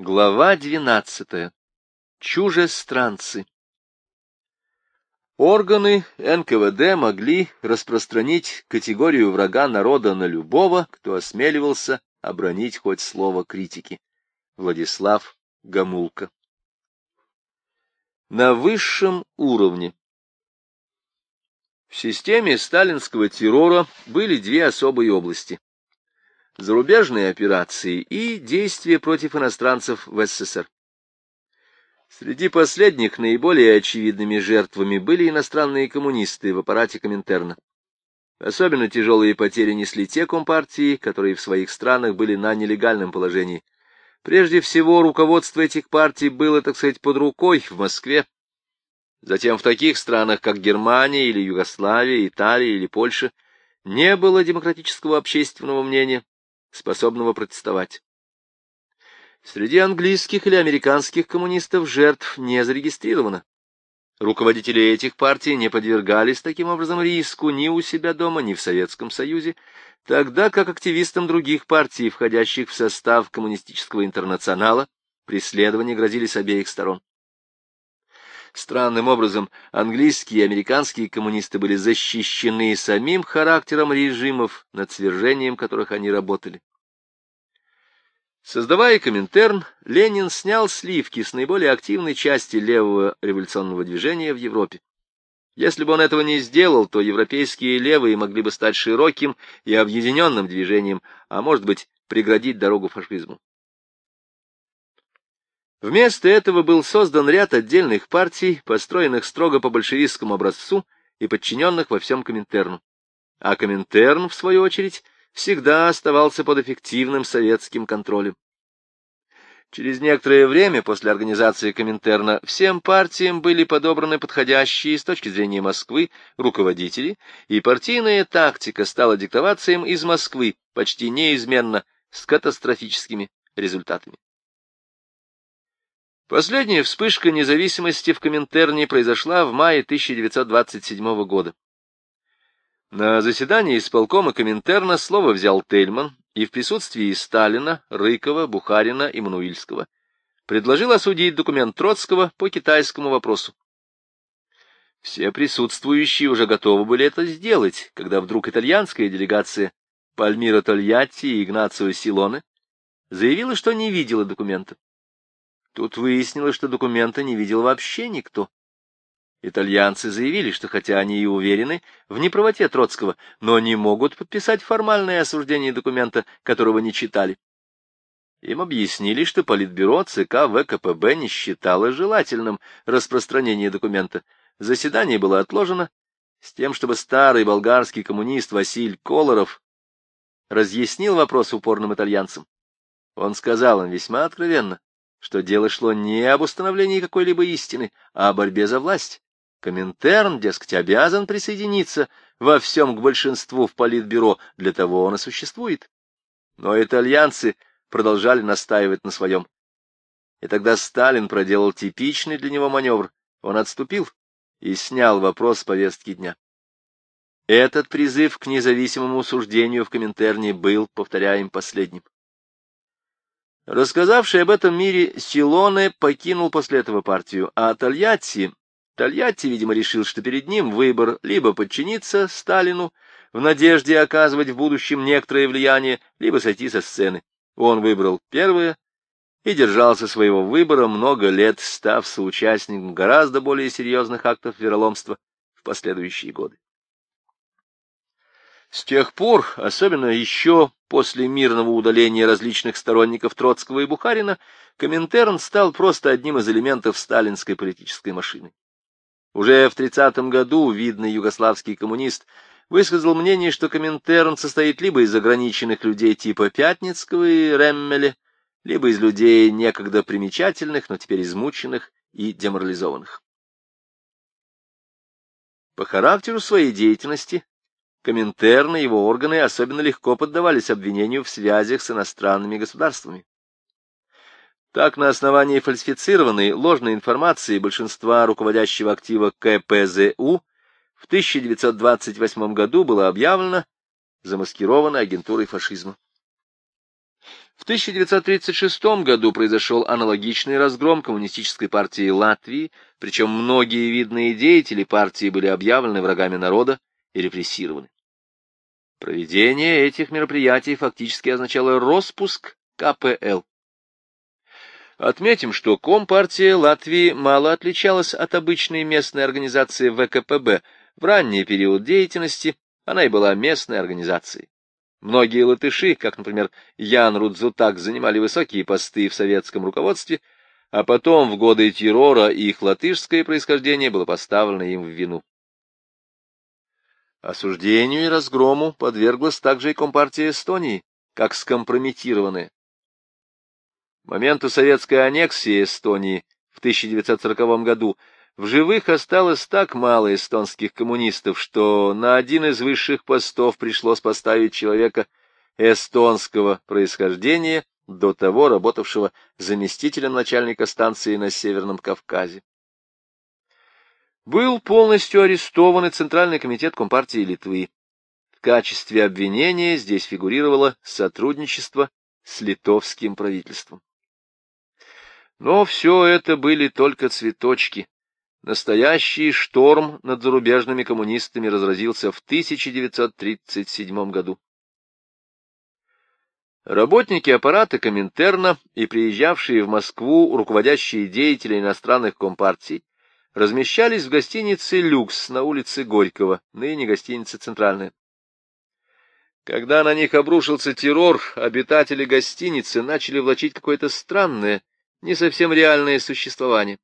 Глава двенадцатая. Чужестранцы. Органы НКВД могли распространить категорию врага народа на любого, кто осмеливался обронить хоть слово критики. Владислав Гамулка. На высшем уровне. В системе сталинского террора были две особые области зарубежные операции и действия против иностранцев в СССР. Среди последних наиболее очевидными жертвами были иностранные коммунисты в аппарате Коминтерна. Особенно тяжелые потери несли те компартии, которые в своих странах были на нелегальном положении. Прежде всего, руководство этих партий было, так сказать, под рукой в Москве. Затем в таких странах, как Германия или Югославия, Италия или Польша, не было демократического общественного мнения, способного протестовать. Среди английских или американских коммунистов жертв не зарегистрировано. Руководители этих партий не подвергались таким образом риску ни у себя дома, ни в Советском Союзе, тогда как активистам других партий, входящих в состав коммунистического интернационала, преследования грозили с обеих сторон. Странным образом, английские и американские коммунисты были защищены самим характером режимов, над свержением которых они работали. Создавая Коминтерн, Ленин снял сливки с наиболее активной части левого революционного движения в Европе. Если бы он этого не сделал, то европейские левые могли бы стать широким и объединенным движением, а может быть, преградить дорогу фашизму. Вместо этого был создан ряд отдельных партий, построенных строго по большевистскому образцу и подчиненных во всем Коминтерну. А Коминтерн, в свою очередь, всегда оставался под эффективным советским контролем. Через некоторое время после организации Коминтерна всем партиям были подобраны подходящие с точки зрения Москвы руководители, и партийная тактика стала диктоваться им из Москвы почти неизменно с катастрофическими результатами. Последняя вспышка независимости в Коминтерне произошла в мае 1927 года. На заседании исполкома Коминтерна слово взял Тельман и в присутствии Сталина, Рыкова, Бухарина и Мануильского предложил осудить документ Троцкого по китайскому вопросу. Все присутствующие уже готовы были это сделать, когда вдруг итальянская делегация Пальмира Тольятти и Игнацио Силоне заявила, что не видела документа. Тут выяснилось, что документа не видел вообще никто. Итальянцы заявили, что хотя они и уверены в неправоте Троцкого, но не могут подписать формальное осуждение документа, которого не читали. Им объяснили, что Политбюро ЦК ВКПБ не считало желательным распространение документа. Заседание было отложено с тем, чтобы старый болгарский коммунист Василь Колоров разъяснил вопрос упорным итальянцам. Он сказал им весьма откровенно, что дело шло не об установлении какой-либо истины, а о борьбе за власть. Коминтерн, дескать, обязан присоединиться во всем к большинству в политбюро, для того он и существует. Но итальянцы продолжали настаивать на своем. И тогда Сталин проделал типичный для него маневр. Он отступил и снял вопрос с повестки дня. Этот призыв к независимому суждению в Коминтерне был, повторяем, последним. Рассказавший об этом мире Силоне покинул после этого партию, а Тольятти... Тольятти, видимо, решил, что перед ним выбор либо подчиниться Сталину в надежде оказывать в будущем некоторое влияние, либо сойти со сцены. Он выбрал первое и держался своего выбора много лет, став соучастником гораздо более серьезных актов вероломства в последующие годы. С тех пор, особенно еще после мирного удаления различных сторонников Троцкого и Бухарина, Коминтерн стал просто одним из элементов сталинской политической машины. Уже в 30-м году видный югославский коммунист высказал мнение, что Коминтерн состоит либо из ограниченных людей типа Пятницкого и Реммеля, либо из людей некогда примечательных, но теперь измученных и деморализованных. По характеру своей деятельности Коминтерн и его органы особенно легко поддавались обвинению в связях с иностранными государствами. Так, на основании фальсифицированной ложной информации большинства руководящего актива КПЗУ в 1928 году было объявлено замаскированной агентурой фашизма. В 1936 году произошел аналогичный разгром коммунистической партии Латвии, причем многие видные деятели партии были объявлены врагами народа и репрессированы. Проведение этих мероприятий фактически означало распуск КПЛ. Отметим, что Компартия Латвии мало отличалась от обычной местной организации ВКПБ. В ранний период деятельности она и была местной организацией. Многие латыши, как, например, Ян Рудзутак, занимали высокие посты в советском руководстве, а потом, в годы террора, их латышское происхождение было поставлено им в вину. Осуждению и разгрому подверглась также и Компартия Эстонии, как скомпрометированная. К моменту советской аннексии Эстонии в 1940 году в живых осталось так мало эстонских коммунистов, что на один из высших постов пришлось поставить человека эстонского происхождения, до того работавшего заместителем начальника станции на Северном Кавказе. Был полностью арестован и Центральный комитет Компартии Литвы. В качестве обвинения здесь фигурировало сотрудничество с литовским правительством. Но все это были только цветочки. Настоящий шторм над зарубежными коммунистами разразился в 1937 году. Работники аппарата Коминтерна и приезжавшие в Москву руководящие деятели иностранных компартий размещались в гостинице «Люкс» на улице Горького, ныне гостиница «Центральная». Когда на них обрушился террор, обитатели гостиницы начали влачить какое-то странное, не совсем реальное существование.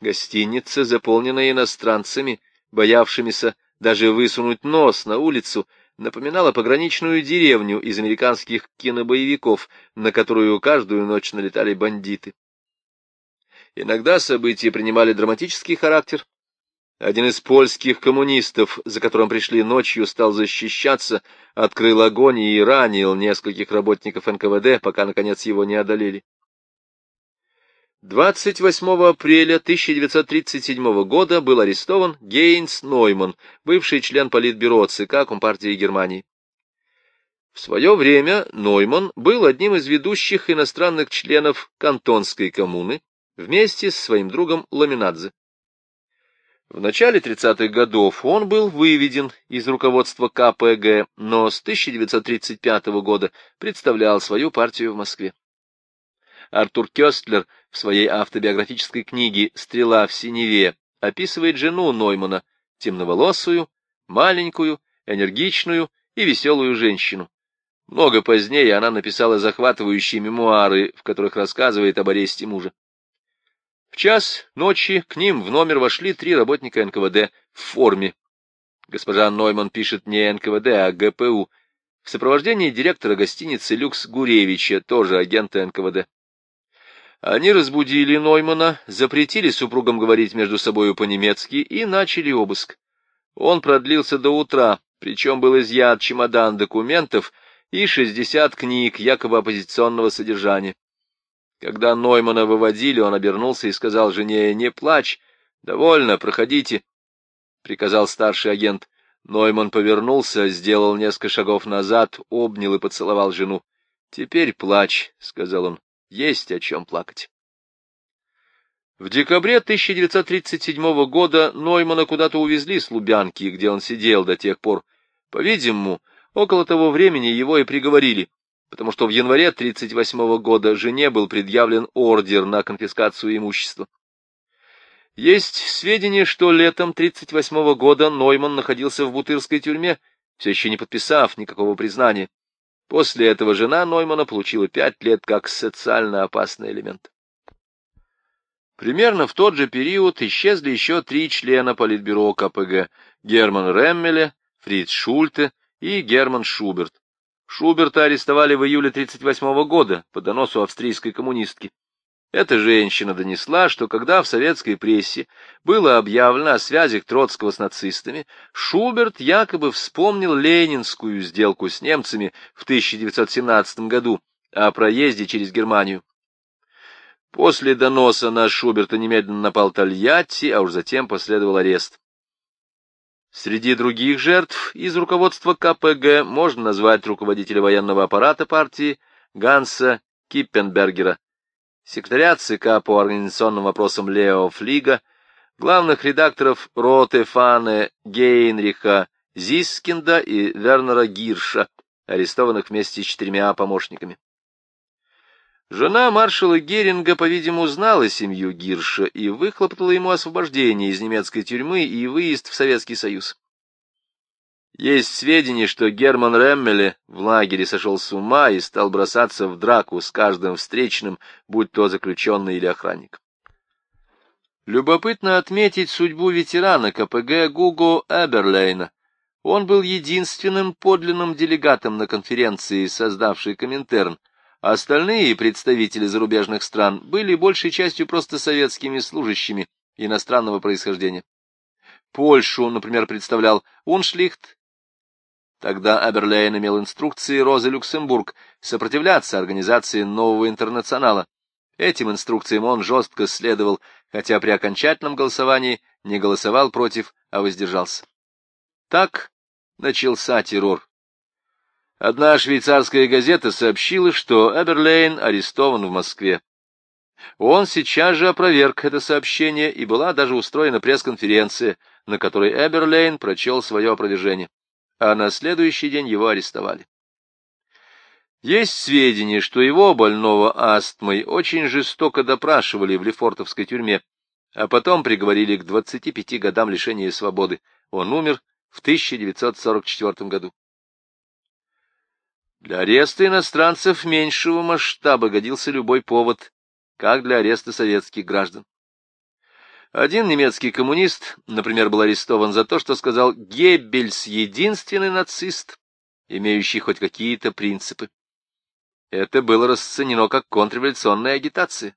Гостиница, заполненная иностранцами, боявшимися даже высунуть нос на улицу, напоминала пограничную деревню из американских кинобоевиков, на которую каждую ночь налетали бандиты. Иногда события принимали драматический характер. Один из польских коммунистов, за которым пришли ночью, стал защищаться, открыл огонь и ранил нескольких работников НКВД, пока, наконец, его не одолели. 28 апреля 1937 года был арестован Гейнс Нойман, бывший член Политбюро ЦК Компартии Германии. В свое время Нойман был одним из ведущих иностранных членов Кантонской коммуны вместе с своим другом Ламинадзе. В начале 30-х годов он был выведен из руководства КПГ, но с 1935 года представлял свою партию в Москве. Артур Кёстлер в своей автобиографической книге «Стрела в синеве» описывает жену Ноймана, темноволосую, маленькую, энергичную и веселую женщину. Много позднее она написала захватывающие мемуары, в которых рассказывает об аресте мужа. В час ночи к ним в номер вошли три работника НКВД в форме. Госпожа Нойман пишет не НКВД, а ГПУ, в сопровождении директора гостиницы «Люкс» Гуревича, тоже агента НКВД. Они разбудили Ноймана, запретили супругам говорить между собою по-немецки и начали обыск. Он продлился до утра, причем был изъят чемодан документов и шестьдесят книг якобы оппозиционного содержания. Когда Ноймана выводили, он обернулся и сказал жене, «Не плачь, довольно, проходите», — приказал старший агент. Нойман повернулся, сделал несколько шагов назад, обнял и поцеловал жену. «Теперь плачь», — сказал он есть о чем плакать. В декабре 1937 года Ноймана куда-то увезли с Лубянки, где он сидел до тех пор. По-видимому, около того времени его и приговорили, потому что в январе 1938 года жене был предъявлен ордер на конфискацию имущества. Есть сведения, что летом 1938 года Нойман находился в Бутырской тюрьме, все еще не подписав никакого признания. После этого жена Ноймана получила пять лет как социально опасный элемент. Примерно в тот же период исчезли еще три члена Политбюро КПГ — Герман Реммеле, Фриц Шульте и Герман Шуберт. Шуберта арестовали в июле 1938 года по доносу австрийской коммунистки. Эта женщина донесла, что когда в советской прессе было объявлено о связях Троцкого с нацистами, Шуберт якобы вспомнил ленинскую сделку с немцами в 1917 году о проезде через Германию. После доноса на Шуберта немедленно напал Тольятти, а уж затем последовал арест. Среди других жертв из руководства КПГ можно назвать руководителя военного аппарата партии Ганса Киппенбергера, секретаря ЦК по организационным вопросам Лео Флига, главных редакторов Роте Фане Гейнриха Зискинда и Вернера Гирша, арестованных вместе с четырьмя помощниками. Жена маршала Геринга, по-видимому, знала семью Гирша и выхлопотала ему освобождение из немецкой тюрьмы и выезд в Советский Союз. Есть сведения, что Герман Реммеле в лагере сошел с ума и стал бросаться в драку с каждым встречным, будь то заключенный или охранник. Любопытно отметить судьбу ветерана КПГ Гуго Эберлейна. Он был единственным подлинным делегатом на конференции, создавшей Коминтерн, остальные представители зарубежных стран были большей частью просто советскими служащими иностранного происхождения. Польшу, например, представлял Уншлихт, Тогда Аберлейн имел инструкции Розы Люксембург сопротивляться организации нового интернационала. Этим инструкциям он жестко следовал, хотя при окончательном голосовании не голосовал против, а воздержался. Так начался террор. Одна швейцарская газета сообщила, что Эберлейн арестован в Москве. Он сейчас же опроверг это сообщение, и была даже устроена пресс-конференция, на которой Эберлейн прочел свое опровержение а на следующий день его арестовали. Есть сведения, что его, больного астмой, очень жестоко допрашивали в Лефортовской тюрьме, а потом приговорили к 25 годам лишения свободы. Он умер в 1944 году. Для ареста иностранцев меньшего масштаба годился любой повод, как для ареста советских граждан. Один немецкий коммунист, например, был арестован за то, что сказал «Геббельс — единственный нацист, имеющий хоть какие-то принципы». Это было расценено как контрреволюционная агитация.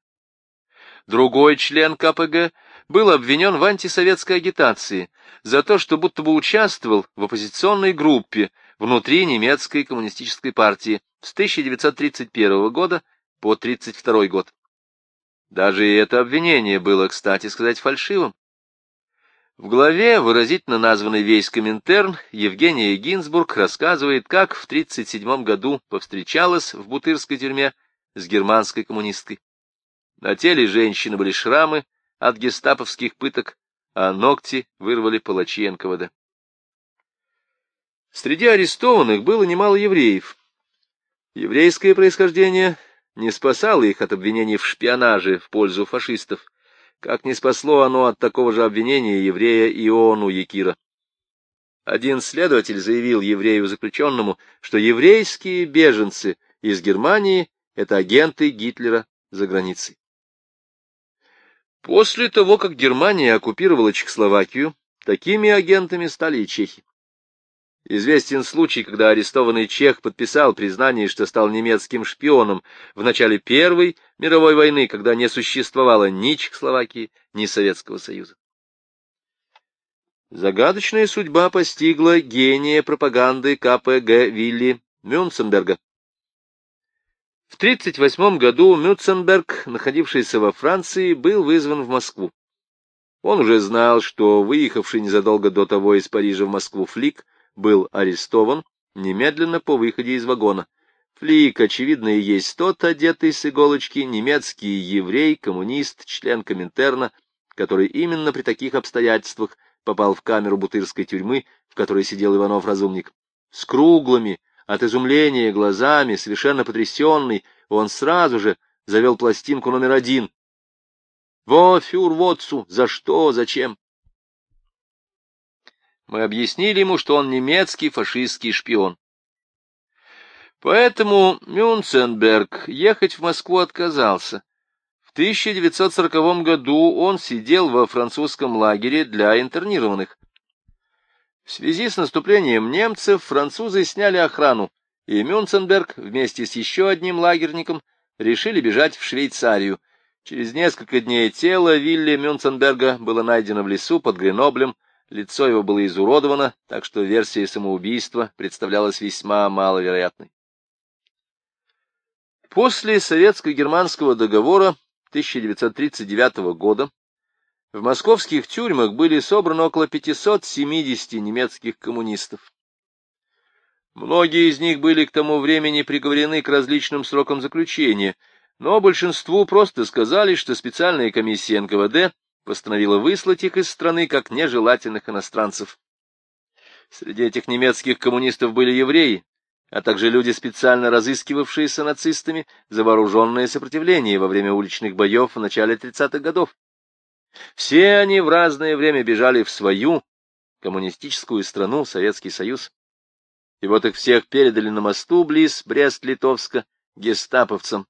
Другой член КПГ был обвинен в антисоветской агитации за то, что будто бы участвовал в оппозиционной группе внутри немецкой коммунистической партии с 1931 года по 1932 год. Даже и это обвинение было, кстати сказать, фальшивым. В главе, выразительно названной «Весь Коминтерн», Евгения Гинзбург рассказывает, как в 1937 году повстречалась в Бутырской тюрьме с германской коммунисткой. На теле женщины были шрамы от гестаповских пыток, а ногти вырвали палачи НКВД. Среди арестованных было немало евреев. Еврейское происхождение не спасало их от обвинений в шпионаже в пользу фашистов, как не спасло оно от такого же обвинения еврея Иону Якира. Один следователь заявил еврею-заключенному, что еврейские беженцы из Германии — это агенты Гитлера за границей. После того, как Германия оккупировала Чехословакию, такими агентами стали и чехи. Известен случай, когда арестованный чех подписал признание, что стал немецким шпионом в начале Первой мировой войны, когда не существовало ни Чехословакии, ни Советского Союза. Загадочная судьба постигла гения пропаганды КПГ Вилли Мюнценберга. В 1938 году Мюнценберг, находившийся во Франции, был вызван в Москву. Он уже знал, что выехавший незадолго до того из Парижа в Москву флик — был арестован немедленно по выходе из вагона. Флик, очевидно, и есть тот, одетый с иголочки, немецкий еврей, коммунист, член Коминтерна, который именно при таких обстоятельствах попал в камеру бутырской тюрьмы, в которой сидел Иванов-разумник. С круглыми, от изумления глазами, совершенно потрясенный, он сразу же завел пластинку номер один. «Во, фюр, вотцу! За что? Зачем?» Мы объяснили ему, что он немецкий фашистский шпион. Поэтому Мюнценберг ехать в Москву отказался. В 1940 году он сидел во французском лагере для интернированных. В связи с наступлением немцев французы сняли охрану, и Мюнценберг вместе с еще одним лагерником решили бежать в Швейцарию. Через несколько дней тело Вилли Мюнценберга было найдено в лесу под Греноблем, Лицо его было изуродовано, так что версия самоубийства представлялась весьма маловероятной. После советско-германского договора 1939 года в московских тюрьмах были собраны около 570 немецких коммунистов. Многие из них были к тому времени приговорены к различным срокам заключения, но большинству просто сказали, что специальная комиссия НКВД постановила выслать их из страны как нежелательных иностранцев. Среди этих немецких коммунистов были евреи, а также люди, специально разыскивавшиеся нацистами за вооруженное сопротивление во время уличных боев в начале 30-х годов. Все они в разное время бежали в свою коммунистическую страну, Советский Союз. И вот их всех передали на мосту близ Брест-Литовска гестаповцам.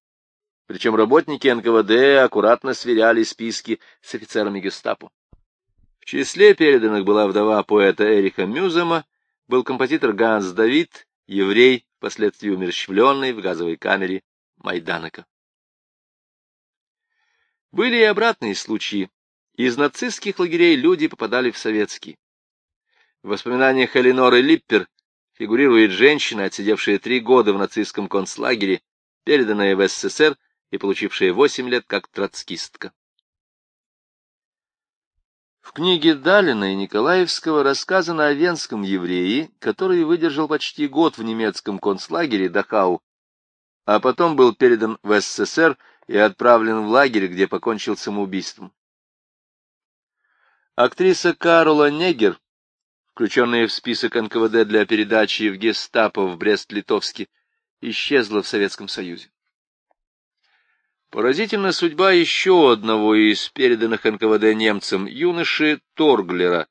Причем работники НКВД аккуратно сверяли списки с офицерами гестапо. В числе переданных была вдова поэта Эриха Мюзема, был композитор Ганс Давид, еврей, впоследствии умерщвленный в газовой камере Майданока. Были и обратные случаи. Из нацистских лагерей люди попадали в советские. В воспоминаниях Эленоры Липпер фигурирует женщина, отсидевшая три года в нацистском концлагере, переданная в СССР и получившая восемь лет как троцкистка. В книге Далина и Николаевского рассказано о венском еврее, который выдержал почти год в немецком концлагере Дахау, а потом был передан в СССР и отправлен в лагерь, где покончил самоубийством. Актриса Карола Негер, включенная в список НКВД для передачи в гестапо в Брест-Литовске, исчезла в Советском Союзе. Поразительна судьба еще одного из переданных НКВД немцам, юноши Торглера.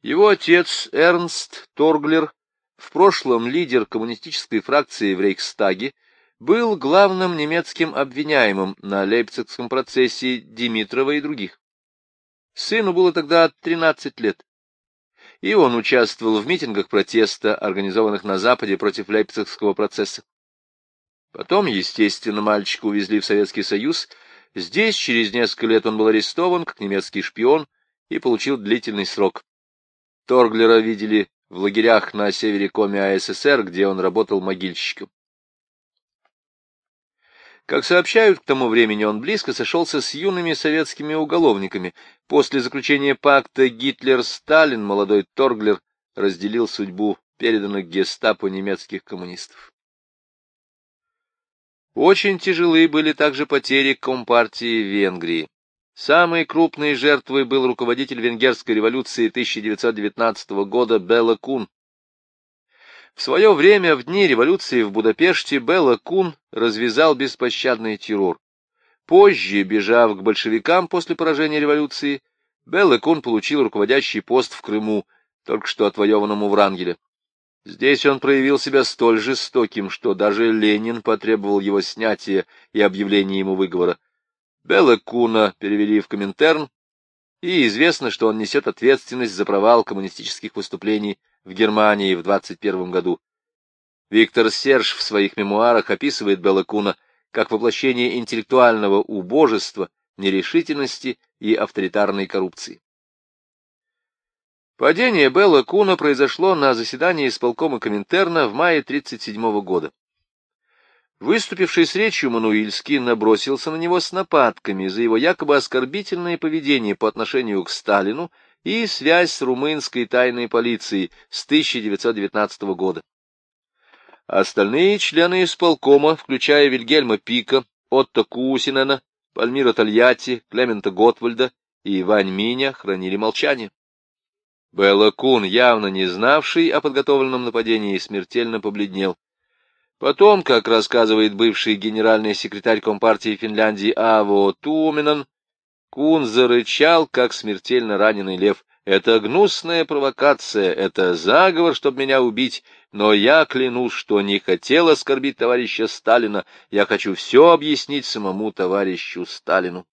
Его отец Эрнст Торглер, в прошлом лидер коммунистической фракции в Рейхстаге, был главным немецким обвиняемым на Лейпцигском процессе Димитрова и других. Сыну было тогда 13 лет, и он участвовал в митингах протеста, организованных на Западе против Лейпцигского процесса. Потом, естественно, мальчика увезли в Советский Союз. Здесь через несколько лет он был арестован как немецкий шпион и получил длительный срок. Торглера видели в лагерях на севере Коми АССР, где он работал могильщиком. Как сообщают, к тому времени он близко сошелся с юными советскими уголовниками. После заключения пакта Гитлер-Сталин молодой Торглер разделил судьбу переданных гестапо немецких коммунистов. Очень тяжелы были также потери Компартии Венгрии. Самой крупной жертвой был руководитель венгерской революции 1919 года Белла Кун. В свое время, в дни революции в Будапеште, Белла Кун развязал беспощадный террор. Позже, бежав к большевикам после поражения революции, Белла Кун получил руководящий пост в Крыму, только что отвоеванном у Врангеля. Здесь он проявил себя столь жестоким, что даже Ленин потребовал его снятия и объявления ему выговора. Белла Куна перевели в Коминтерн, и известно, что он несет ответственность за провал коммунистических выступлений в Германии в 21 году. Виктор Серж в своих мемуарах описывает Белла Куна как воплощение интеллектуального убожества, нерешительности и авторитарной коррупции. Падение Белла Куна произошло на заседании исполкома Коминтерна в мае 1937 года. Выступивший с речью Мануильский набросился на него с нападками за его якобы оскорбительное поведение по отношению к Сталину и связь с румынской тайной полицией с 1919 года. Остальные члены исполкома, включая Вильгельма Пика, Отто Кусинена, Пальмира Тольятти, Клемента Готвальда и Вань Миня, хранили молчание. Белла Кун, явно не знавший о подготовленном нападении, смертельно побледнел. Потом, как рассказывает бывший генеральный секретарь Компартии Финляндии Аво Туменен, Кун зарычал, как смертельно раненый лев. «Это гнусная провокация, это заговор, чтобы меня убить, но я клянусь, что не хотел оскорбить товарища Сталина, я хочу все объяснить самому товарищу Сталину».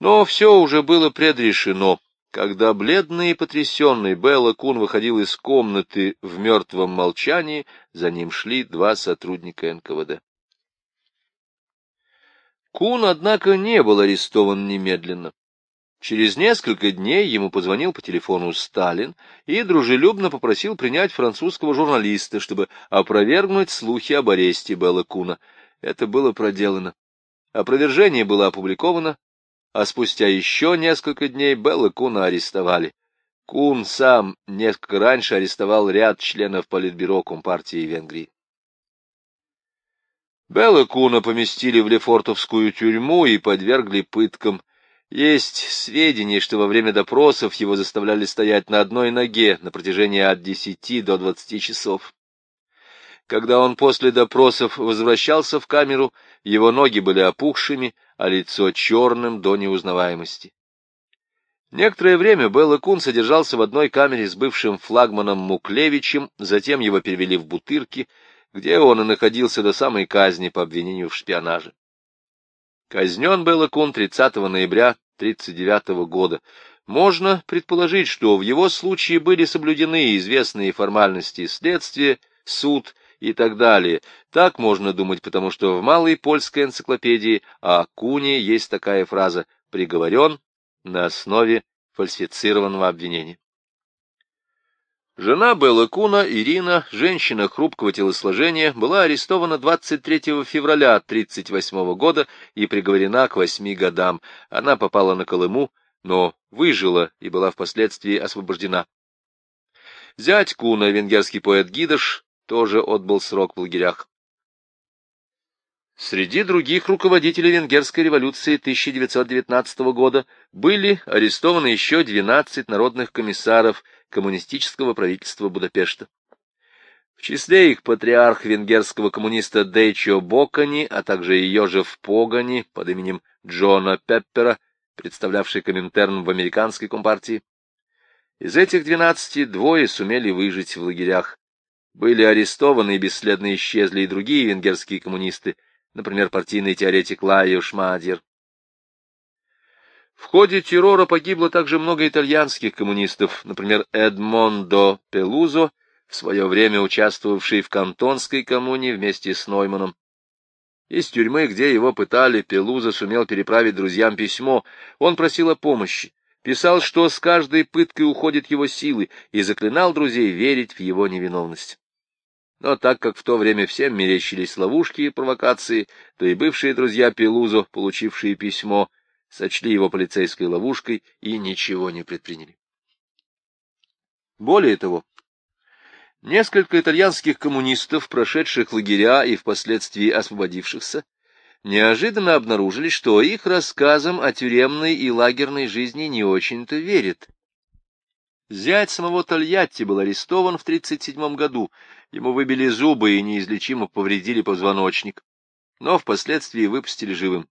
Но все уже было предрешено. Когда бледный и потрясенный Белла Кун выходил из комнаты в мертвом молчании, за ним шли два сотрудника НКВД. Кун, однако, не был арестован немедленно. Через несколько дней ему позвонил по телефону Сталин и дружелюбно попросил принять французского журналиста, чтобы опровергнуть слухи об аресте Белла Куна. Это было проделано. Опровержение было опубликовано а спустя еще несколько дней Белла Куна арестовали. Кун сам несколько раньше арестовал ряд членов Политбюро Компартии Венгрии. Белла Куна поместили в Лефортовскую тюрьму и подвергли пыткам. Есть сведения, что во время допросов его заставляли стоять на одной ноге на протяжении от десяти до двадцати часов. Когда он после допросов возвращался в камеру, его ноги были опухшими, а лицо черным до неузнаваемости. Некоторое время Белла Кун содержался в одной камере с бывшим флагманом Муклевичем, затем его перевели в Бутырки, где он и находился до самой казни по обвинению в шпионаже. Казнен Белла Кун 30 ноября 1939 года. Можно предположить, что в его случае были соблюдены известные формальности следствия, суд и так далее. Так можно думать, потому что в малой польской энциклопедии о Куне есть такая фраза «приговорен на основе фальсифицированного обвинения. Жена Белла Куна, Ирина, женщина хрупкого телосложения, была арестована 23 февраля 1938 года и приговорена к восьми годам. Она попала на Колыму, но выжила и была впоследствии освобождена. Зять Куна, венгерский поэт Гидаш, тоже отбыл срок в лагерях. Среди других руководителей Венгерской революции 1919 года были арестованы еще 12 народных комиссаров коммунистического правительства Будапешта. В числе их патриарх венгерского коммуниста Дейчо Бокани, а также и Йожеф Погани под именем Джона Пеппера, представлявший Коминтерн в американской компартии. Из этих двенадцати двое сумели выжить в лагерях. Были арестованы и бесследно исчезли и другие венгерские коммунисты, например, партийный теоретик Лайо Шмадер. В ходе террора погибло также много итальянских коммунистов, например, Эдмондо Пелузо, в свое время участвовавший в Кантонской коммуне вместе с Нойманом. Из тюрьмы, где его пытали, Пелуза сумел переправить друзьям письмо. Он просил о помощи, писал, что с каждой пыткой уходят его силы, и заклинал друзей верить в его невиновность. Но так как в то время всем мерещились ловушки и провокации, то и бывшие друзья Пелузо, получившие письмо, сочли его полицейской ловушкой и ничего не предприняли. Более того, несколько итальянских коммунистов, прошедших лагеря и впоследствии освободившихся, неожиданно обнаружили, что их рассказам о тюремной и лагерной жизни не очень-то верят. Зять самого Тольятти был арестован в 1937 году Ему выбили зубы и неизлечимо повредили позвоночник, но впоследствии выпустили живым.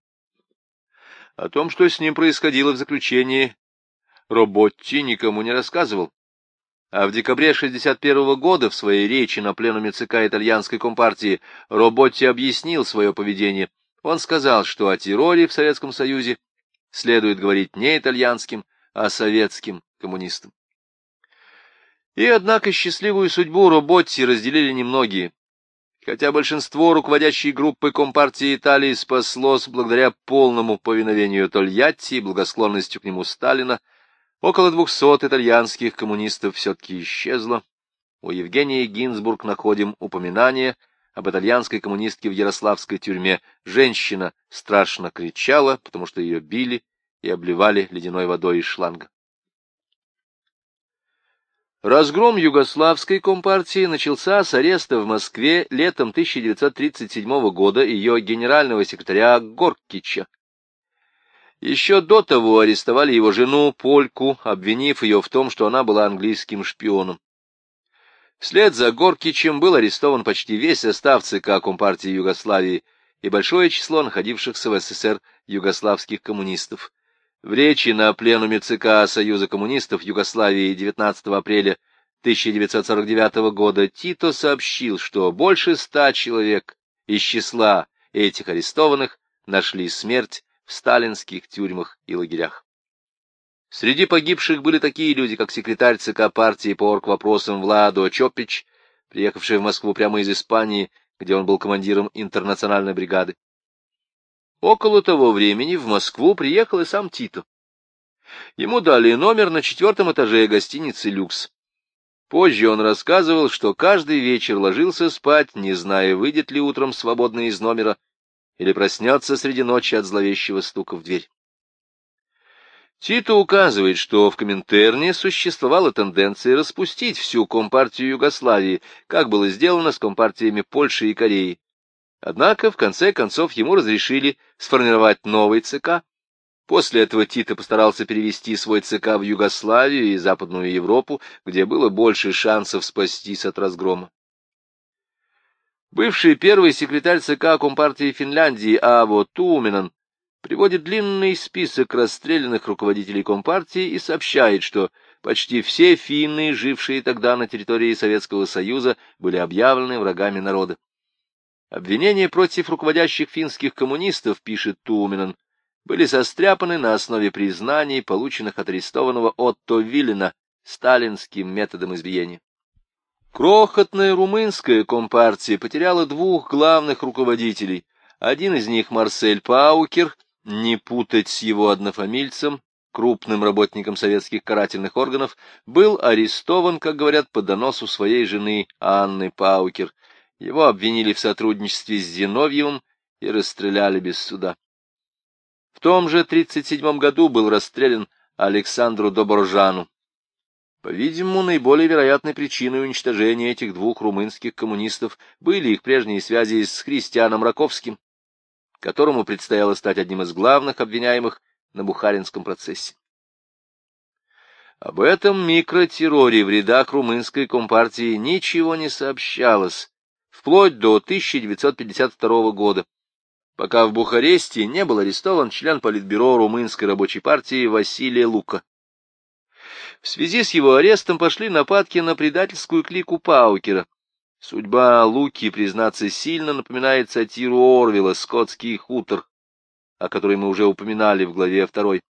О том, что с ним происходило в заключении, Роботти никому не рассказывал. А в декабре 1961 года в своей речи на пленуме ЦК итальянской компартии Роботти объяснил свое поведение. Он сказал, что о терроре в Советском Союзе следует говорить не итальянским, а советским коммунистам. И, однако, счастливую судьбу Роботти разделили немногие. Хотя большинство руководящей группы Компартии Италии спаслось благодаря полному повиновению Тольятти и благосклонностью к нему Сталина, около двухсот итальянских коммунистов все-таки исчезло. У Евгении Гинзбург находим упоминание об итальянской коммунистке в Ярославской тюрьме. Женщина страшно кричала, потому что ее били и обливали ледяной водой из шланга. Разгром югославской компартии начался с ареста в Москве летом 1937 года ее генерального секретаря Горкича. Еще до того арестовали его жену, Польку, обвинив ее в том, что она была английским шпионом. Вслед за Горкичем был арестован почти весь состав ЦК Компартии Югославии и большое число находившихся в СССР югославских коммунистов. В речи на пленуме ЦК Союза коммунистов Югославии 19 апреля 1949 года Тито сообщил, что больше ста человек из числа этих арестованных нашли смерть в сталинских тюрьмах и лагерях. Среди погибших были такие люди, как секретарь ЦК партии по оргвопросам Владо Чопич, приехавший в Москву прямо из Испании, где он был командиром интернациональной бригады. Около того времени в Москву приехал и сам Тито. Ему дали номер на четвертом этаже гостиницы «Люкс». Позже он рассказывал, что каждый вечер ложился спать, не зная, выйдет ли утром свободно из номера или проснется среди ночи от зловещего стука в дверь. Тито указывает, что в Коминтерне существовала тенденция распустить всю Компартию Югославии, как было сделано с Компартиями Польши и Кореи. Однако, в конце концов, ему разрешили сформировать новый ЦК. После этого Тито постарался перевести свой ЦК в Югославию и Западную Европу, где было больше шансов спастись от разгрома. Бывший первый секретарь ЦК Компартии Финляндии Аво Туменен приводит длинный список расстрелянных руководителей Компартии и сообщает, что почти все финны, жившие тогда на территории Советского Союза, были объявлены врагами народа. Обвинения против руководящих финских коммунистов, пишет Туменен, были состряпаны на основе признаний, полученных от арестованного Отто Виллина сталинским методом избиения. Крохотная румынская компартия потеряла двух главных руководителей. Один из них, Марсель Паукер, не путать с его однофамильцем, крупным работником советских карательных органов, был арестован, как говорят, по доносу своей жены Анны Паукер. Его обвинили в сотрудничестве с Зиновьевым и расстреляли без суда. В том же 1937 году был расстрелян Александру Доборжану. По-видимому, наиболее вероятной причиной уничтожения этих двух румынских коммунистов были их прежние связи с Христианом Раковским, которому предстояло стать одним из главных обвиняемых на Бухаринском процессе. Об этом микротерроре в рядах румынской компартии ничего не сообщалось, вплоть до 1952 года, пока в Бухаресте не был арестован член Политбюро румынской рабочей партии Василий Лука. В связи с его арестом пошли нападки на предательскую клику Паукера, Судьба Луки, признаться, сильно напоминает сатиру Орвела «Скотский хутор», о которой мы уже упоминали в главе второй.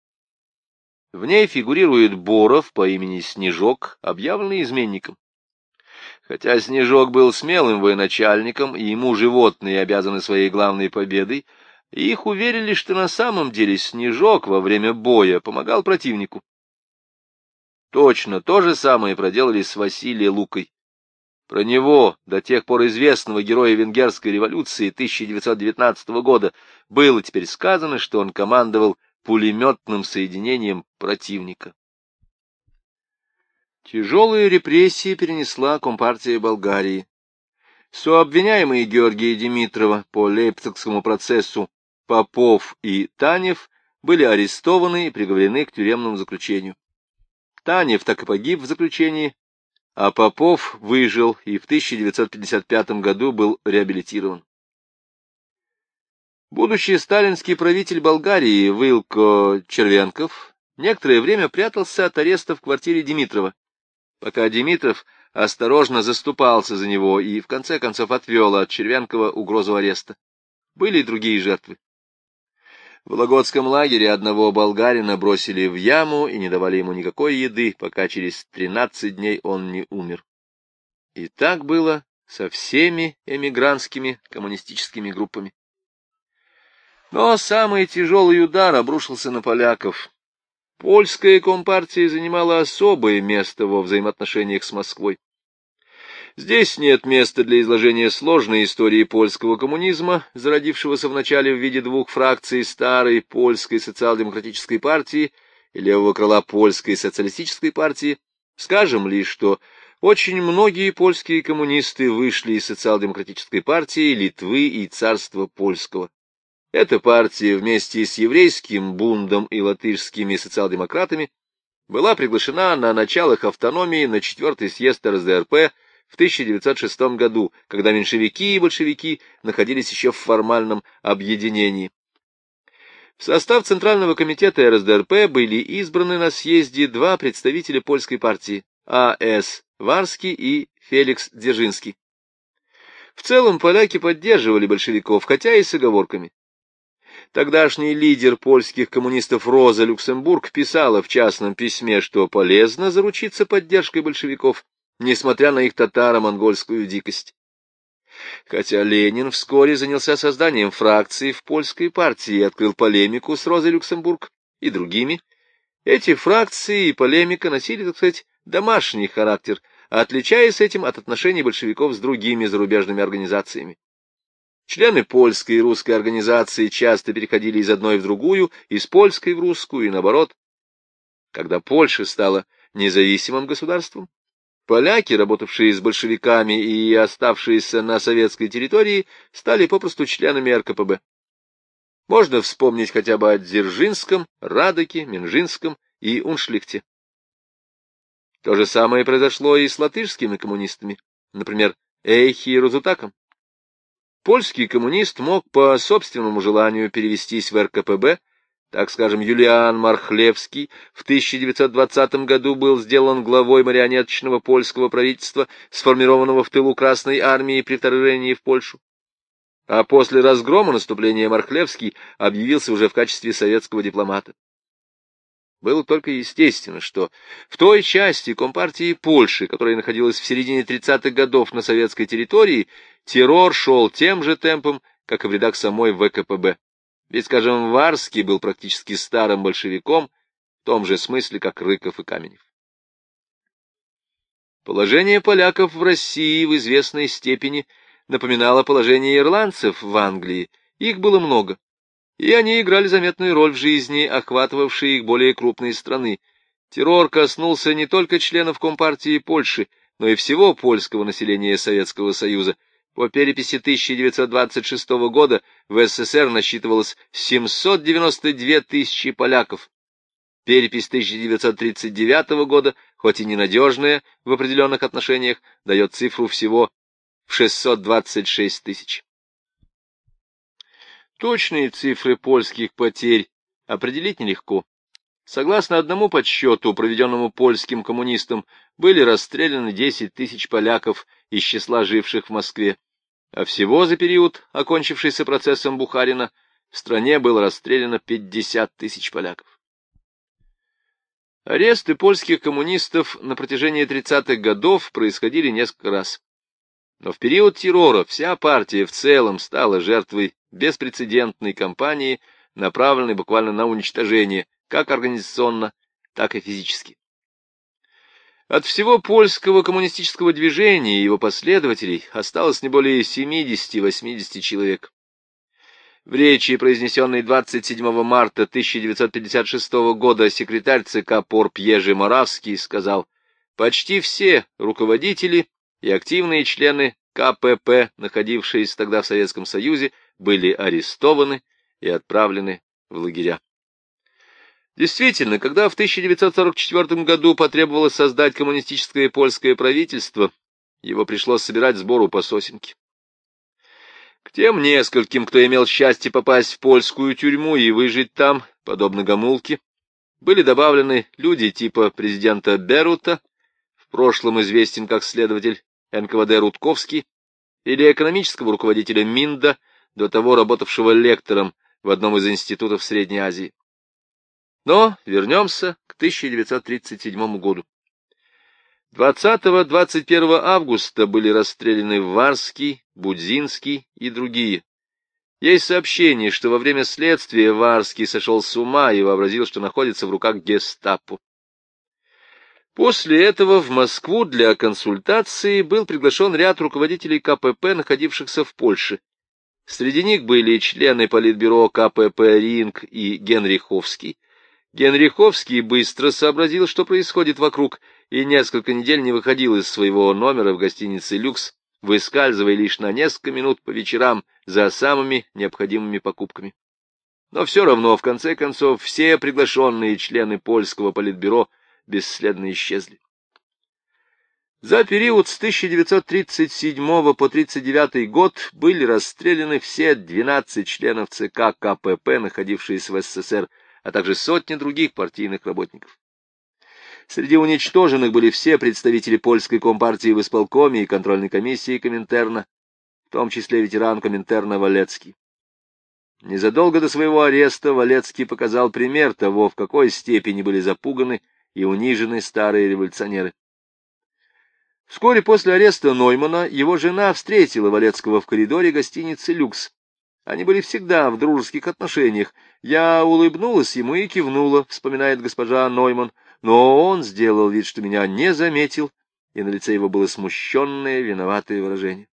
В ней фигурирует Боров по имени Снежок, объявленный изменником. Хотя Снежок был смелым военачальником, и ему животные обязаны своей главной победой, их уверили, что на самом деле Снежок во время боя помогал противнику. Точно то же самое проделали с Василием Лукой. Про него, до тех пор известного героя Венгерской революции 1919 года, было теперь сказано, что он командовал пулеметным соединением противника. Тяжелые репрессии перенесла Компартия Болгарии. Сообвиняемые Георгия Димитрова по Лейпцигскому процессу Попов и Танев были арестованы и приговорены к тюремному заключению. Танев так и погиб в заключении, а Попов выжил и в 1955 году был реабилитирован. Будущий сталинский правитель Болгарии Вилко Червенков некоторое время прятался от ареста в квартире Димитрова, пока Димитров осторожно заступался за него и в конце концов отвел от Червенкова угрозу ареста. Были и другие жертвы. В Вологодском лагере одного болгарина бросили в яму и не давали ему никакой еды, пока через тринадцать дней он не умер. И так было со всеми эмигрантскими коммунистическими группами. Но самый тяжелый удар обрушился на поляков. Польская компартия занимала особое место во взаимоотношениях с Москвой. Здесь нет места для изложения сложной истории польского коммунизма, зародившегося вначале в виде двух фракций старой польской социал-демократической партии и левого крыла польской социалистической партии. Скажем лишь, что очень многие польские коммунисты вышли из социал-демократической партии Литвы и царства польского. Эта партия вместе с еврейским бундом и латышскими социал-демократами была приглашена на началах автономии на четвертый съезд РСДРП в 1906 году, когда меньшевики и большевики находились еще в формальном объединении. В состав Центрального комитета РСДРП были избраны на съезде два представителя польской партии А.С. Варский и Феликс Дзержинский. В целом поляки поддерживали большевиков, хотя и с оговорками. Тогдашний лидер польских коммунистов Роза Люксембург писала в частном письме, что полезно заручиться поддержкой большевиков, несмотря на их татаро-монгольскую дикость. Хотя Ленин вскоре занялся созданием фракции в польской партии и открыл полемику с Розой Люксембург и другими, эти фракции и полемика носили, так сказать, домашний характер, отличаясь этим от отношений большевиков с другими зарубежными организациями. Члены польской и русской организации часто переходили из одной в другую, из польской в русскую и наоборот. Когда Польша стала независимым государством, поляки, работавшие с большевиками и оставшиеся на советской территории, стали попросту членами РКПБ. Можно вспомнить хотя бы о Дзержинском, Радоке, Минжинском и Уншлихте. То же самое произошло и с латышскими коммунистами, например, Эйхи и Розутаком. Польский коммунист мог по собственному желанию перевестись в РКПБ, так скажем, Юлиан Мархлевский в 1920 году был сделан главой марионеточного польского правительства, сформированного в тылу Красной армии при вторжении в Польшу. А после разгрома наступления Мархлевский объявился уже в качестве советского дипломата. Было только естественно, что в той части Компартии Польши, которая находилась в середине 30-х годов на советской территории, террор шел тем же темпом, как и в рядах самой ВКПБ. Ведь, скажем, Варский был практически старым большевиком, в том же смысле, как Рыков и Каменев. Положение поляков в России в известной степени напоминало положение ирландцев в Англии. Их было много и они играли заметную роль в жизни, охватывавшей их более крупные страны. Террор коснулся не только членов Компартии Польши, но и всего польского населения Советского Союза. По переписи 1926 года в СССР насчитывалось 792 тысячи поляков. Перепись 1939 года, хоть и ненадежная в определенных отношениях, дает цифру всего в 626 тысяч. Точные цифры польских потерь определить нелегко. Согласно одному подсчету, проведенному польским коммунистам, были расстреляны 10 тысяч поляков из числа живших в Москве, а всего за период, окончившийся процессом Бухарина, в стране было расстреляно 50 тысяч поляков. Аресты польских коммунистов на протяжении 30-х годов происходили несколько раз. Но в период террора вся партия в целом стала жертвой беспрецедентной кампании, направленной буквально на уничтожение, как организационно, так и физически. От всего польского коммунистического движения и его последователей осталось не более 70-80 человек. В речи, произнесенной 27 марта 1956 года, секретарь ЦК ПОР Пьежи Моравский сказал, «Почти все руководители и активные члены КПП, находившиеся тогда в Советском Союзе, были арестованы и отправлены в лагеря. Действительно, когда в 1944 году потребовалось создать коммунистическое польское правительство, его пришлось собирать сбору по сосенке. К тем нескольким, кто имел счастье попасть в польскую тюрьму и выжить там, подобно Гамулке, были добавлены люди типа президента Берута, в прошлом известен как следователь НКВД Рудковский, или экономического руководителя Минда, до того работавшего лектором в одном из институтов Средней Азии. Но вернемся к 1937 году. 20-21 августа были расстреляны Варский, Будзинский и другие. Есть сообщение, что во время следствия Варский сошел с ума и вообразил, что находится в руках гестапо. После этого в Москву для консультации был приглашен ряд руководителей КПП, находившихся в Польше. Среди них были члены Политбюро КПП Ринг и Генриховский. Генриховский быстро сообразил, что происходит вокруг, и несколько недель не выходил из своего номера в гостинице «Люкс», выскальзывая лишь на несколько минут по вечерам за самыми необходимыми покупками. Но все равно, в конце концов, все приглашенные члены польского политбюро бесследно исчезли. За период с 1937 по 1939 год были расстреляны все 12 членов ЦК КПП, находившиеся в СССР, а также сотни других партийных работников. Среди уничтоженных были все представители польской компартии в исполкоме и контрольной комиссии Коминтерна, в том числе ветеран Коминтерна Валецкий. Незадолго до своего ареста Валецкий показал пример того, в какой степени были запуганы и унижены старые революционеры. Вскоре после ареста Ноймана его жена встретила Валецкого в коридоре гостиницы «Люкс». Они были всегда в дружеских отношениях. Я улыбнулась ему и кивнула, вспоминает госпожа Нойман, но он сделал вид, что меня не заметил, и на лице его было смущенное, виноватое выражение.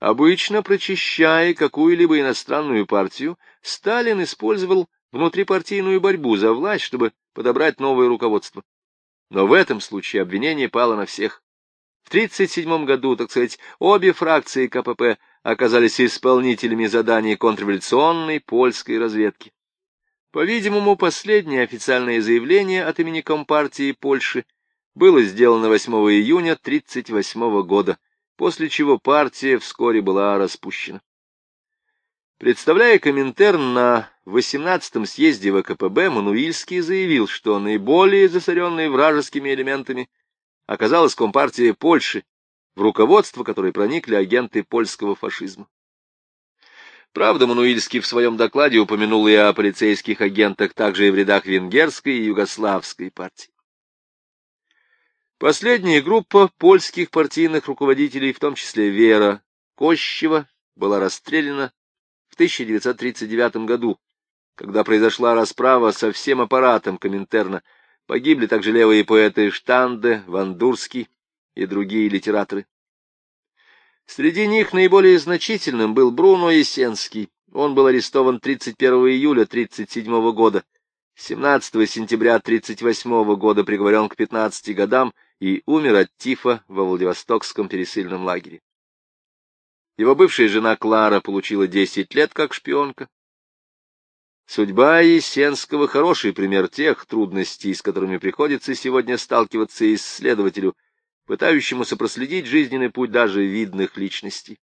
Обычно, прочищая какую-либо иностранную партию, Сталин использовал внутрипартийную борьбу за власть, чтобы подобрать новое руководство. Но в этом случае обвинение пало на всех. В 1937 году, так сказать, обе фракции КПП оказались исполнителями заданий контрреволюционной польской разведки. По-видимому, последнее официальное заявление от имени Компартии Польши было сделано 8 июня 1938 года, после чего партия вскоре была распущена. Представляя Коминтерн на 18-м съезде ВКПБ, Мануильский заявил, что наиболее засоренной вражескими элементами оказалась Компартия Польши, в руководство которой проникли агенты польского фашизма. Правда, Мануильский в своем докладе упомянул и о полицейских агентах также и в рядах венгерской и югославской партий. Последняя группа польских партийных руководителей, в том числе Вера Кощева, была расстреляна в 1939 году, когда произошла расправа со всем аппаратом Коминтерна. Погибли также левые поэты Штанде, Вандурский и другие литераторы. Среди них наиболее значительным был Бруно Есенский. Он был арестован 31 июля 1937 года. 17 сентября 1938 года приговорен к 15 годам и умер от тифа во Владивостокском пересыльном лагере. Его бывшая жена Клара получила 10 лет как шпионка. Судьба Есенского — хороший пример тех трудностей, с которыми приходится сегодня сталкиваться исследователю, пытающемуся проследить жизненный путь даже видных личностей.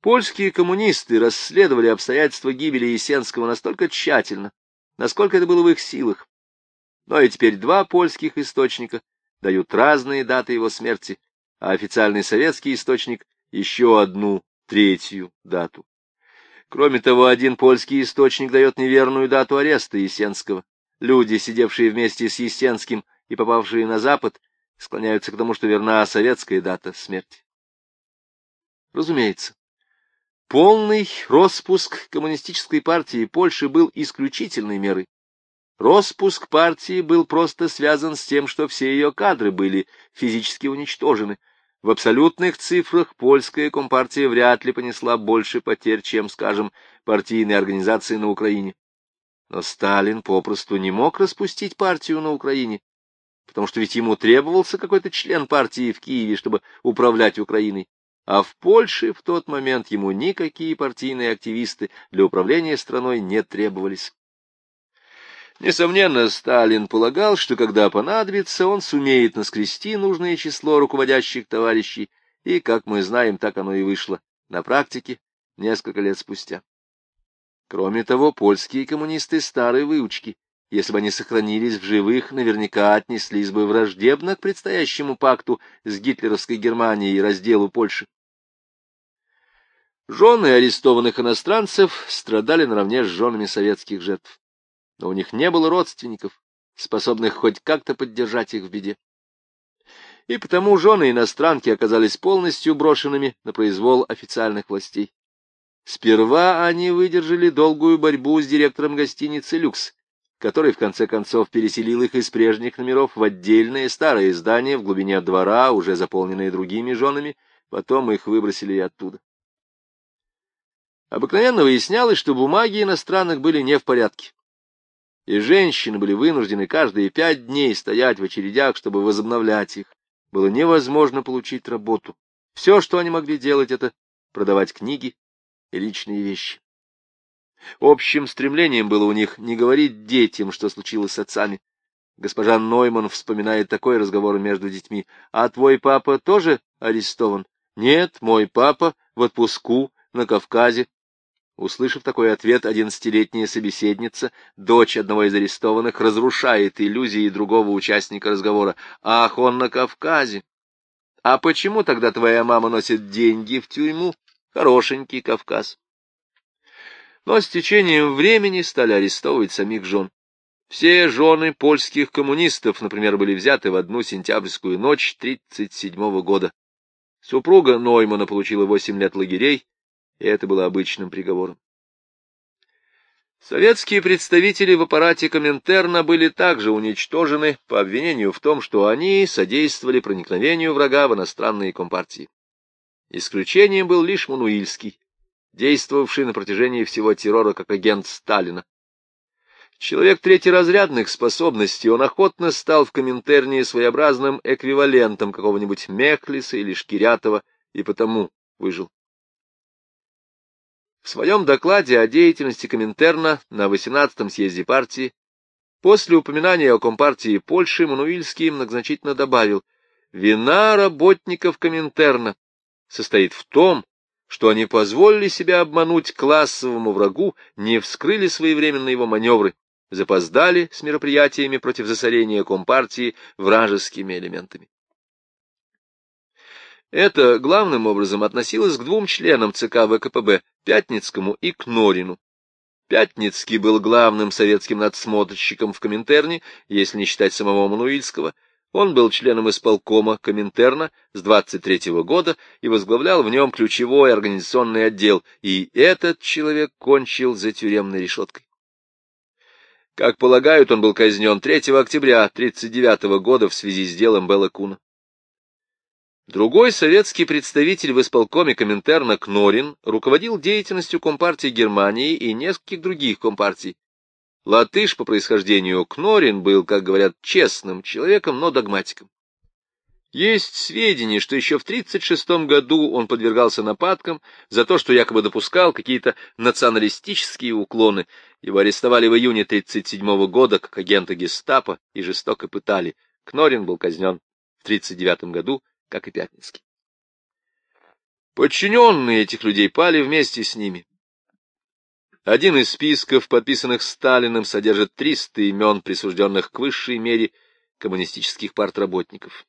Польские коммунисты расследовали обстоятельства гибели Есенского настолько тщательно, насколько это было в их силах. Но и теперь два польских источника дают разные даты его смерти, а официальный советский источник — еще одну третью дату. Кроме того, один польский источник дает неверную дату ареста Есенского. Люди, сидевшие вместе с Есенским и попавшие на Запад, склоняются к тому, что верна советская дата смерти. Разумеется, полный распуск коммунистической партии Польши был исключительной мерой. Роспуск партии был просто связан с тем, что все ее кадры были физически уничтожены. В абсолютных цифрах польская компартия вряд ли понесла больше потерь, чем, скажем, партийные организации на Украине. Но Сталин попросту не мог распустить партию на Украине потому что ведь ему требовался какой-то член партии в Киеве, чтобы управлять Украиной. А в Польше в тот момент ему никакие партийные активисты для управления страной не требовались. Несомненно, Сталин полагал, что когда понадобится, он сумеет наскрести нужное число руководящих товарищей, и, как мы знаем, так оно и вышло на практике несколько лет спустя. Кроме того, польские коммунисты старой выучки если бы они сохранились в живых, наверняка отнеслись бы враждебно к предстоящему пакту с гитлеровской Германией и разделу Польши. Жены арестованных иностранцев страдали наравне с женами советских жертв, но у них не было родственников, способных хоть как-то поддержать их в беде. И потому жены иностранки оказались полностью брошенными на произвол официальных властей. Сперва они выдержали долгую борьбу с директором гостиницы «Люкс», который в конце концов переселил их из прежних номеров в отдельное старое здание в глубине двора, уже заполненное другими женами, потом их выбросили оттуда. Обыкновенно выяснялось, что бумаги иностранных были не в порядке, и женщины были вынуждены каждые пять дней стоять в очередях, чтобы возобновлять их. Было невозможно получить работу. Все, что они могли делать, это продавать книги и личные вещи. Общим стремлением было у них не говорить детям, что случилось с отцами. Госпожа Нойман вспоминает такой разговор между детьми. «А твой папа тоже арестован?» «Нет, мой папа в отпуску на Кавказе». Услышав такой ответ, одиннадцатилетняя собеседница, дочь одного из арестованных, разрушает иллюзии другого участника разговора. «Ах, он на Кавказе! А почему тогда твоя мама носит деньги в тюрьму? Хорошенький Кавказ!» но с течением времени стали арестовывать самих жен. Все жены польских коммунистов, например, были взяты в одну сентябрьскую ночь 1937 года. Супруга Ноймана получила 8 лет лагерей, и это было обычным приговором. Советские представители в аппарате Коминтерна были также уничтожены по обвинению в том, что они содействовали проникновению врага в иностранные компартии. Исключением был лишь Мануильский, действовавший на протяжении всего террора как агент Сталина. Человек третьеразрядных способностей, он охотно стал в Коминтерне своеобразным эквивалентом какого-нибудь Мехлиса или Шкирятова, и потому выжил. В своем докладе о деятельности Коминтерна на 18-м съезде партии после упоминания о Компартии Польши Мануильский многозначительно добавил, «Вина работников Коминтерна состоит в том, что они позволили себя обмануть классовому врагу, не вскрыли своевременно его маневры, запоздали с мероприятиями против засорения Компартии вражескими элементами. Это главным образом относилось к двум членам ЦК ВКПБ, Пятницкому и Кнорину. Пятницкий был главным советским надсмотрщиком в Коминтерне, если не считать самого Мануильского. Он был членом исполкома Коминтерна с 23 -го года и возглавлял в нем ключевой организационный отдел, и этот человек кончил за тюремной решеткой. Как полагают, он был казнен 3 октября 1939 года в связи с делом Белла Куна. Другой советский представитель в исполкоме Коминтерна Кнорин руководил деятельностью Компартии Германии и нескольких других компартий. Латыш по происхождению Кнорин был, как говорят, честным человеком, но догматиком. Есть сведения, что еще в 1936 году он подвергался нападкам за то, что якобы допускал какие-то националистические уклоны. Его арестовали в июне 1937 года как агента гестапо и жестоко пытали. Кнорин был казнен в 1939 году, как и Пятницкий. Подчиненные этих людей пали вместе с ними. Один из списков, подписанных Сталиным, содержит 300 имен, присужденных к высшей мере коммунистических партработников.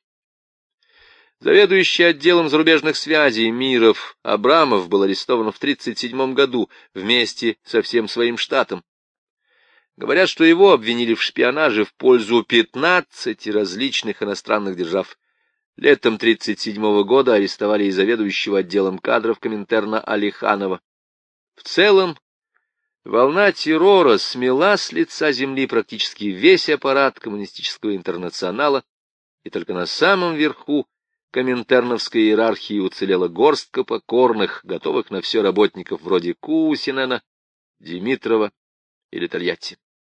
Заведующий отделом зарубежных связей Миров Абрамов был арестован в 1937 году вместе со всем своим штатом. Говорят, что его обвинили в шпионаже в пользу 15 различных иностранных держав. Летом 1937 года арестовали и заведующего отделом кадров Коминтерна Алиханова. В целом, волна террора смела с лица земли практически весь аппарат коммунистического интернационала, и только на самом верху коминтерновской иерархии уцелела горстка покорных, готовых на все работников вроде Кусинена, Димитрова или Тольятти.